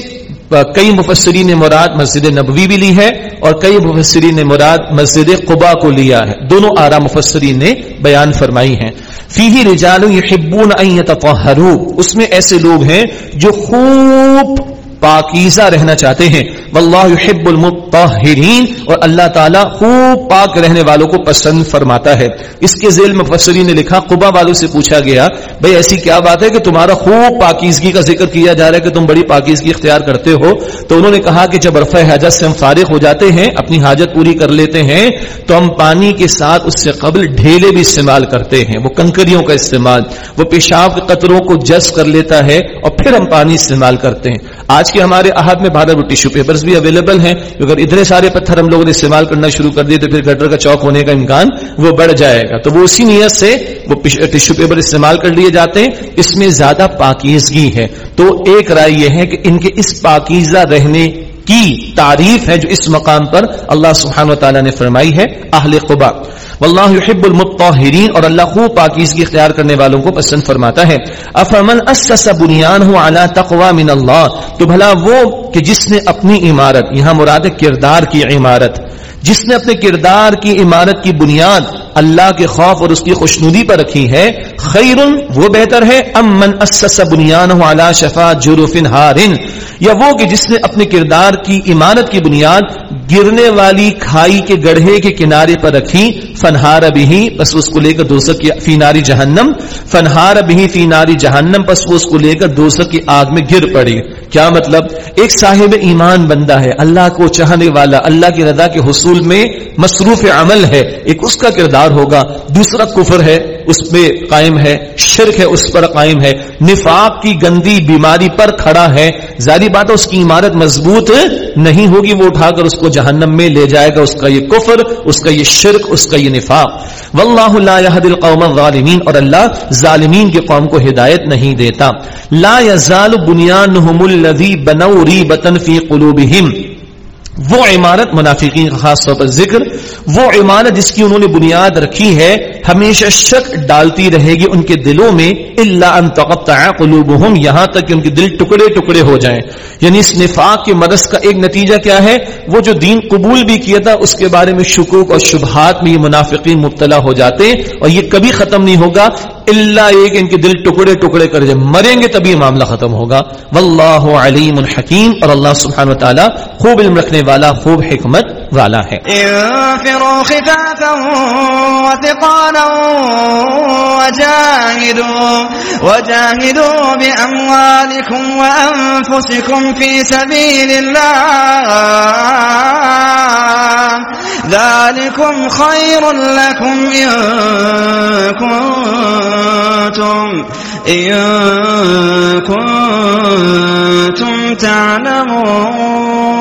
کئی مفسرین نے مراد مسجد نبوی بھی لی ہے اور کئی مفسرین نے مراد مسجد قبا کو لیا ہے۔ دونوں آرا مفسرین نے بیان فرمائی ہیں۔ فی رجال یحبون ان یتطہروا اس میں ایسے لوگ ہیں جو خوب پاکیزہ رہنا چاہتے ہیں۔ واللہ يحب المطہرین اور اللہ تعالیٰ خوب پاک رہنے والوں کو پسند فرماتا ہے۔ اس کے ذیل مفسری نے لکھا، قبا والوں سے پوچھا گیا، بھئی ایسی کیا بات ہے کہ تمہارا خوب پاکیزگی کا ذکر کیا جا رہا ہے کہ تم بڑی پاکیزگی اختیار کرتے ہو؟ تو انہوں نے کہا کہ جب رفع حاجت سے ہم فارغ ہو جاتے ہیں، اپنی حاجت پوری کر لیتے ہیں، تو ہم پانی کے ساتھ اس سے قبل ڈھیلے بھی استعمال کرتے ہیں۔ وہ کنکریوں کا استعمال، وہ پیشاب کے قطروں کو جس کر لیتا ہے اور پھر ہم پانی استعمال کرتے ہیں۔ آج کے ہمارے احد میں بہادر ٹیشو پیپرز بھی اویلیبل ہیں۔ اگر اتنے سارے پتھر ہم لوگوں نے استعمال کرنا شروع کر دیے تو پھر گٹر کا چوک ہونے کا امکان وہ بڑھ جائے گا۔ تو وہ اسی نیت سے وہ ٹیشو پیپر استعمال کر لیے جاتے ہیں۔ اس میں زیادہ پاکیزگی ہے۔ تو ایک رائے یہ ہے کہ ان کے اس پاکیزہ رہنے کی تعریف ہے جو اس مقام پر اللہ سبحانہ و تعالیٰ نے فرمائی ہے، اہل قبا۔ واللہ يحب المطہرین، اور اللہ خوب پاکیزگی اختیار کرنے والوں کو پسند فرماتا ہے۔ افمن اسس بنیانہ علی تقوی من اللہ، تو بھلا وہ کہ جس نے اپنی عمارت، یہاں مراد کردار کی عمارت، جس نے اپنے کردار کی عمارت کی بنیاد اللہ کے خوف اور اس کی خوشنودی پر رکھی ہے خیر وہ بہتر ہے۔ ام من اسس بنیان علی شفا جرف ہارن یا وہ کہ جس نے اپنے کردار کی عمارت کی بنیاد گرنے والی کھائی کے گڑھے کے کنارے پر رکھی۔ فنہار بھی بس اس کو لے کر دوسر کی فی ناری جہنم فنہار بھی فی ناری جہنم بس وہ اس کو لے کر دوسر کی آگ میں گر پڑی کیا مطلب؟ ایک صاحب ایمان بندہ ہے، اللہ کو چاہنے والا، اللہ کی رضا کے حصول میں مصروف عمل ہے، ایک اس کا کردار ہوگا۔ دوسرا کفر ہے، اس میں قائم ہے، شرک ہے، اس پر قائم ہے۔ نفاق کی گندی بیماری پر کھڑا ہے۔ ظاہری بات ہے، اس کی عمارت مضبوط نہیں ہوگی، وہ اٹھا کر اس کو جہنم میں لے جائے گا۔ اس کا یہ کفر، اس کا یہ شرک، اس کا یہ نفاق. واللہ لا يهد القوم الظالمین، اور اللہ ظالمین کے قوم کو ہدایت نہیں دیتا. لا يزال بنيانهم الذي بنوا ريبه في قلوبهم وہ عمارت منافقین کا خاص طور پر ذکر وہ عمارت جس کی انہوں نے بنیاد رکھی ہے، ہمیشہ شک ڈالتی رہے گی ان کے دلوں میں اللہ ان تقطع قلوبهم، یہاں تک کہ ان کے دل ٹکڑے ٹکڑے ہو جائیں۔ یعنی اس نفاق کے مرض کا ایک نتیجہ کیا ہے؟ وہ جو دین قبول بھی کیا تھا، اس کے بارے میں شکوک اور شبہات میں یہ منافقین مبتلا ہو جاتے اور یہ کبھی ختم نہیں ہوگا۔ اللہ ایک ان کے دل ٹکڑے ٹکڑے کر جائے مریں گے تبھی معاملہ ختم ہوگا۔ واللہ علیم الحکیم اور اللہ سبحانہ وتعالی خوب علم رکھنے والا، خوب حکمت والا ہے۔ انفروا خفافا وثقالا وجاهدوا وجاهدوا بأموالكم وأنفسكم في سبيل الله. ذلكم خير لكم إن كنتم إن كنتم تعلمون.